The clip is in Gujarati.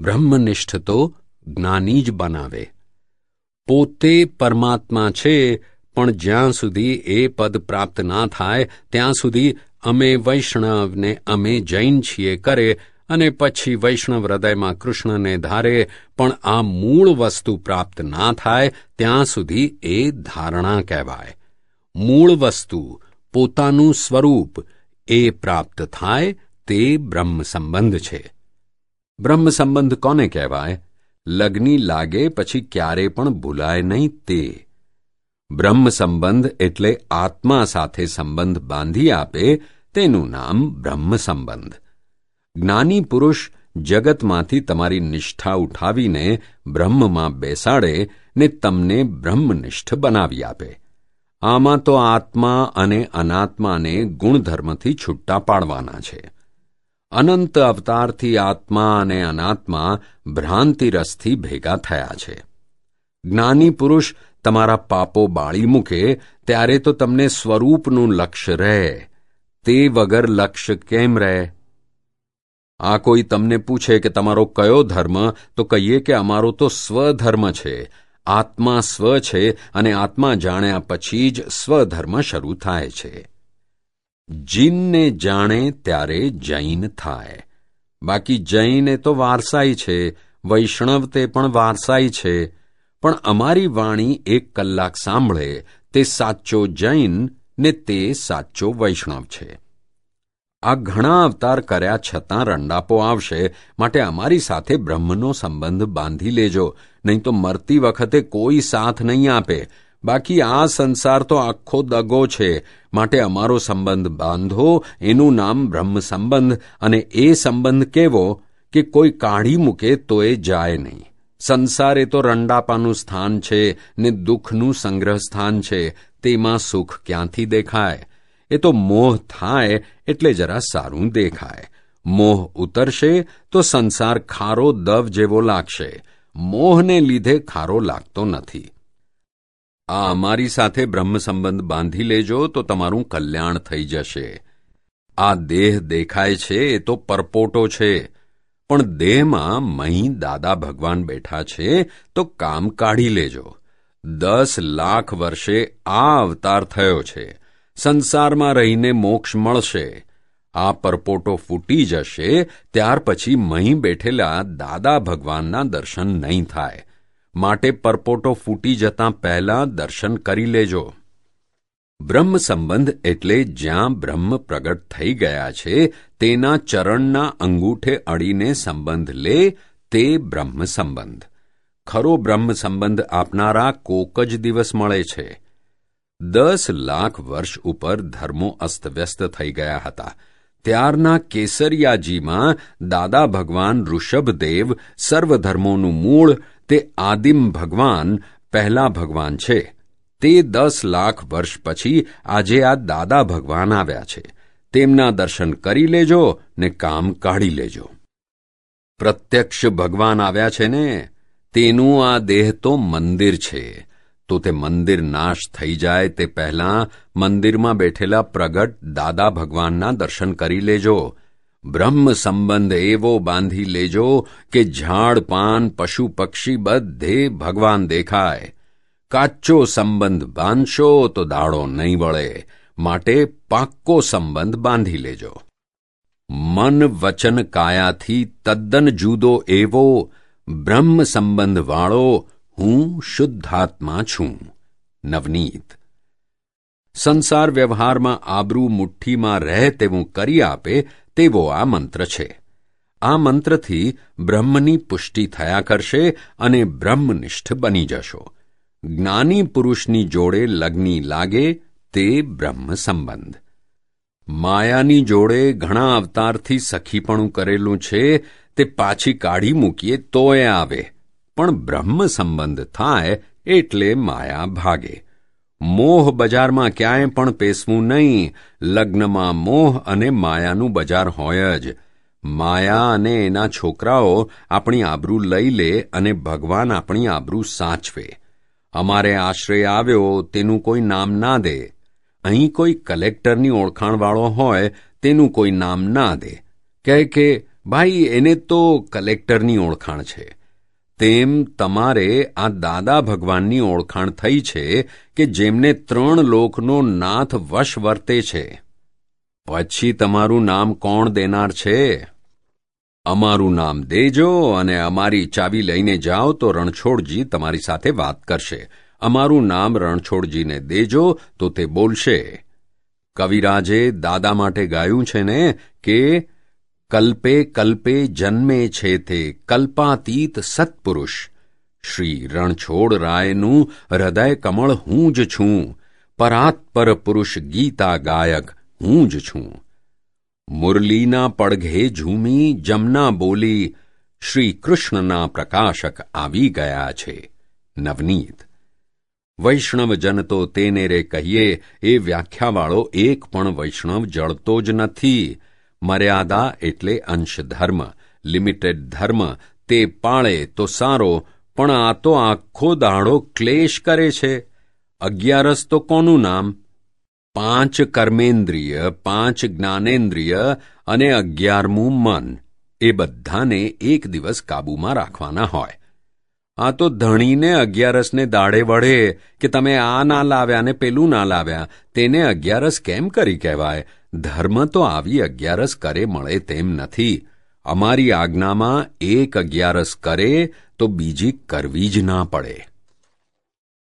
બ્રહ્મનિષ્ઠ તો જ્ઞાની જ બનાવે. પોતે પરમાત્મા છે, પણ જ્યાં સુધી એ પદ પ્રાપ્ત ના થાય, ત્યાં સુધી અમે વૈષ્ણવને અમે જૈન છીએ કરે, અને પછી વૈષ્ણવ હૃદયમાં કૃષ્ણને ધારે, પણ આ મૂળ વસ્તુ પ્રાપ્ત ના થાય, ત્યાં સુધી એ ધારણા કહેવાય. મૂળ વસ્તુ, પોતાનું સ્વરૂપ, એ પ્રાપ્ત થાય, તે બ્રહ્મ સંબંધ છે. બ્રહ્મ સંબંધ કોને કહેવાય? લગ્ની લાગે પછી ક્યારે પણ ભૂલાય નહીં તે. બ્રહ્મ સંબંધ એટલે આત્મા સાથે સંબંધ બાંધી આપે તેનું નામ બ્રહ્મ સંબંધ જ્ઞાની પુરુષ જગતમાંથી તમારી નિષ્ઠા ઉઠાવીને બ્રહ્મમાં બેસાડે ને તમને બ્રહ્મનિષ્ઠ બનાવી આપે. આમાં તો આત્મા અને અનાત્માને ગુણધર્મથી છૂટા પાડવાના છે. અનંત અવતારથી આત્મા અને અનાત્મા ભ્રાંતિરસથી ભેગા થયા છે. જ્ઞાની પુરુષ તમારા પાપો બાળી મૂકે, ત્યારે તો તમને સ્વરૂપનું લક્ષ્ય રહે. તે વગર લક્ષ્ય કેમ રહે? આ કોઈ તમને પૂછે કે તમારો કયો ધર્મ, તો કહીએ કે અમારો તો સ્વધર્મ છે. આત્મા સ્વ છે અને આત્મા જાણ્યા પછી જ સ્વધર્મ શરૂ થાય છે. જીનને જાણે ત્યારે જૈન થાય. બાકી જૈન એ તો વારસાઈ છે, વૈષ્ણવ તે પણ વારસાઈ છે. પણ અમારી વાણી એક કલાક સાંભળે તે સાચો જૈન ને તે સાચો વૈષ્ણવ છે. આ ઘણા અવતાર કર્યા છતાં રંડાપો આવશે, માટે અમારી સાથે બ્રહ્મનો સંબંધ બાંધી લેજો, નહીં તો મરતી વખતે કોઈ સાથ નહીં આપે. બાકી આ સંસાર તો આખો દગો છે. માટે અમારો સંબંધ બાંધો, એનું નામ બ્રહ્મ સંબંધ અને એ સંબંધ કેવો કે કોઈ કાઢી મૂકે તો એ જાય નહીં. સંસાર એ તો રંડાપાનું સ્થાન છે, ને દુઃખનું સંગ્રહ સ્થાન છે, તેમાં સુખ ક્યાંથી દેખાય? એ તો મોહ થાય, એટલે જરા સારું દેખાય. મોહ ઉતરશે, તો સંસાર ખારો દવ જેવો લાગશે. મોહને લીધે ખારો લાગતો નથી. આ અમારી સાથે બ્રહ્મ સંબંધ બાંધી લેજો તો તમારું કલ્યાણ થઈ જશે. આ દેહ દેખાય છે એ તો પરપોટો છે. પણ દેહમાં મહી દાદા ભગવાન બેઠા છે તો કામ કાઢી લેજો. દસ લાખ વર્ષે આ અવતાર થયો છે. સંસારમાં રહીને મોક્ષ મળશે. આ પરપોટો ફૂટી જશે, ત્યાર પછી મહી બેઠેલા દાદા ભગવાનના દર્શન નહીં થાય. માટે પરપોટો ફૂટી જતાં પહેલા દર્શન કરી લેજો. બ્રહ્મ સંબંધ એટલે જ્યાં બ્રહ્મ પ્રગટ થઈ ગયા છે, તેના ચરણના અંગૂઠે અડીને સંબંધ લે, તે બ્રહ્મ સંબંધ. ખરો બ્રહ્મ સંબંધ આપનારા કોક જ દિવસ મળે છે. દસ લાખ વર્ષ ઉપર ધર્મો અસ્તવ્યસ્ત થઈ ગયા હતા. ત્યારના કેસરિયાજીમાં દાદા ભગવાન ઋષભદેવ સર્વધર્મોનું મૂળ તે આદિમ ભગવાન, પહેલા ભગવાન છે. તે દસ લાખ વર્ષ પછી આજે આ દાદા ભગવાન આવ્યા છે. તેમના દર્શન કરી લેજો ને કામ કાઢી લેજો. પ્રત્યક્ષ ભગવાન આવ્યા છે ને, તેનું આ દેહ તો મંદિર છે. તો તે મંદિર નાશ થઈ જાય તે પહેલાં મંદિરમાં બેઠેલા પ્રગટ દાદા ભગવાનના દર્શન કરી લેજો. બ્રહ્મ સંબંધ એવો બાંધી લેજો કે ઝાડ પાન પશુ પક્ષી બધે ભગવાન દેખાય કાચો સંબંધ બાંધશો તો દાડો નહીં વળે માટે પાક્કો સંબંધ બાંધી લેજો મન વચન કાયાથી તદ્દન જુદો એવો બ્રહ્મ સંબંધ વાળો હું શુદ્ધાત્મા છું નવનીત સંસાર વ્યવહારમાં આબરૂ મુઠ્ઠીમાં રહે તેવું કરી આપે તેવો આ મંત્ર છે. આ મંત્રથી બ્રહ્મની પુષ્ટિ થયા કરશે અને બ્રહ્મનિષ્ઠ બની જશો. જ્ઞાની પુરુષની જોડે લગ્ની લાગે તે બ્રહ્મ સંબંધ. માયાની જોડે ઘણા અવતારથી સખીપણું કરેલું છે, તે પાછી કાઢી મૂકીએ તોય આવે, પણ બ્રહ્મ સંબંધ થાય એટલે માયા ભાગે. મોહ બજારમાં ક્યાંય પણ પેસવું નહીં. લગ્નમાં મોહ અને માયાનું બજાર હોય જ. માયા અને એના છોકરાઓ આપણી આબરૂ લઈ લે અને ભગવાન આપણી આબરૂ સાચવે. અમારે આશ્રય આવ્યો તેનું કોઈ નામ ના દે. અહીં કોઈ કલેક્ટરની ઓળખાણવાળો હોય તેનું કોઈ નામ ના દે. કહે કે, ભાઈ, એને તો કલેક્ટરની ઓળખાણ છે. તેમ તમારે આ દાદા ભગવાનની ઓળખાણ થઈ છે કે જેમને ત્રણ લોકનો નાથ વશ વર્તે છે. પછી તમારું નામ કોણ દેનાર છે? અમારું નામ દેજો અને અમારી ચાવી લઈને જાઓ તો રણછોડજી તમારી સાથે વાત કરશે. અમારું નામ રણછોડજીને દેજો તો તે બોલશે. કવિરાજે દાદા માટે ગાયું છે ને કે કલ્પે કલ્પે જન્મે છે તે કલ્પાતીત સત્પુરુષ. શ્રી રણછોડ રાયનું હૃદય કમળ હું જ છું. પરાત્પર પુરુષ ગીતા ગાયક હું જ છું. મુરલીના પડઘે ઝૂમી જમના બોલી શ્રી કૃષ્ણના પ્રકાશક આવી ગયા છે નવનીત. વૈષ્ણવજન તો તેને રે કહીએ, એ વ્યાખ્યાવાળો એક પણ વૈષ્ણવ જળતો જ નથી. મર્યાદા એટલે અંશ ધર્મ, લિમિટેડ ધર્મ, તે પાળે તો સારો, પણ આ તો આખો દાડો ક્લેશ કરે છે. અગિયારસ તો કોનું નામ? પાંચ કર્મેન્દ્રિય, પાંચ જ્ઞાનેન્દ્રિય અને અગિયારમું મન. એ બધાને એક દિવસ કાબૂમાં રાખવાના હોય. આ તો ધણીને અગિયારસને દાડે વળે કે તમે આ ના લાવ્યા ને પેલું ના લાવ્યા, તેને અગિયારસ કેમ કરી કહેવાય? ધર્મ તો આવી અગિયારસ કરે મળે તેમ નથી. અમારી આજ્ઞામાં એક અગિયારસ કરે તો બીજી કરવી જ ના પડે.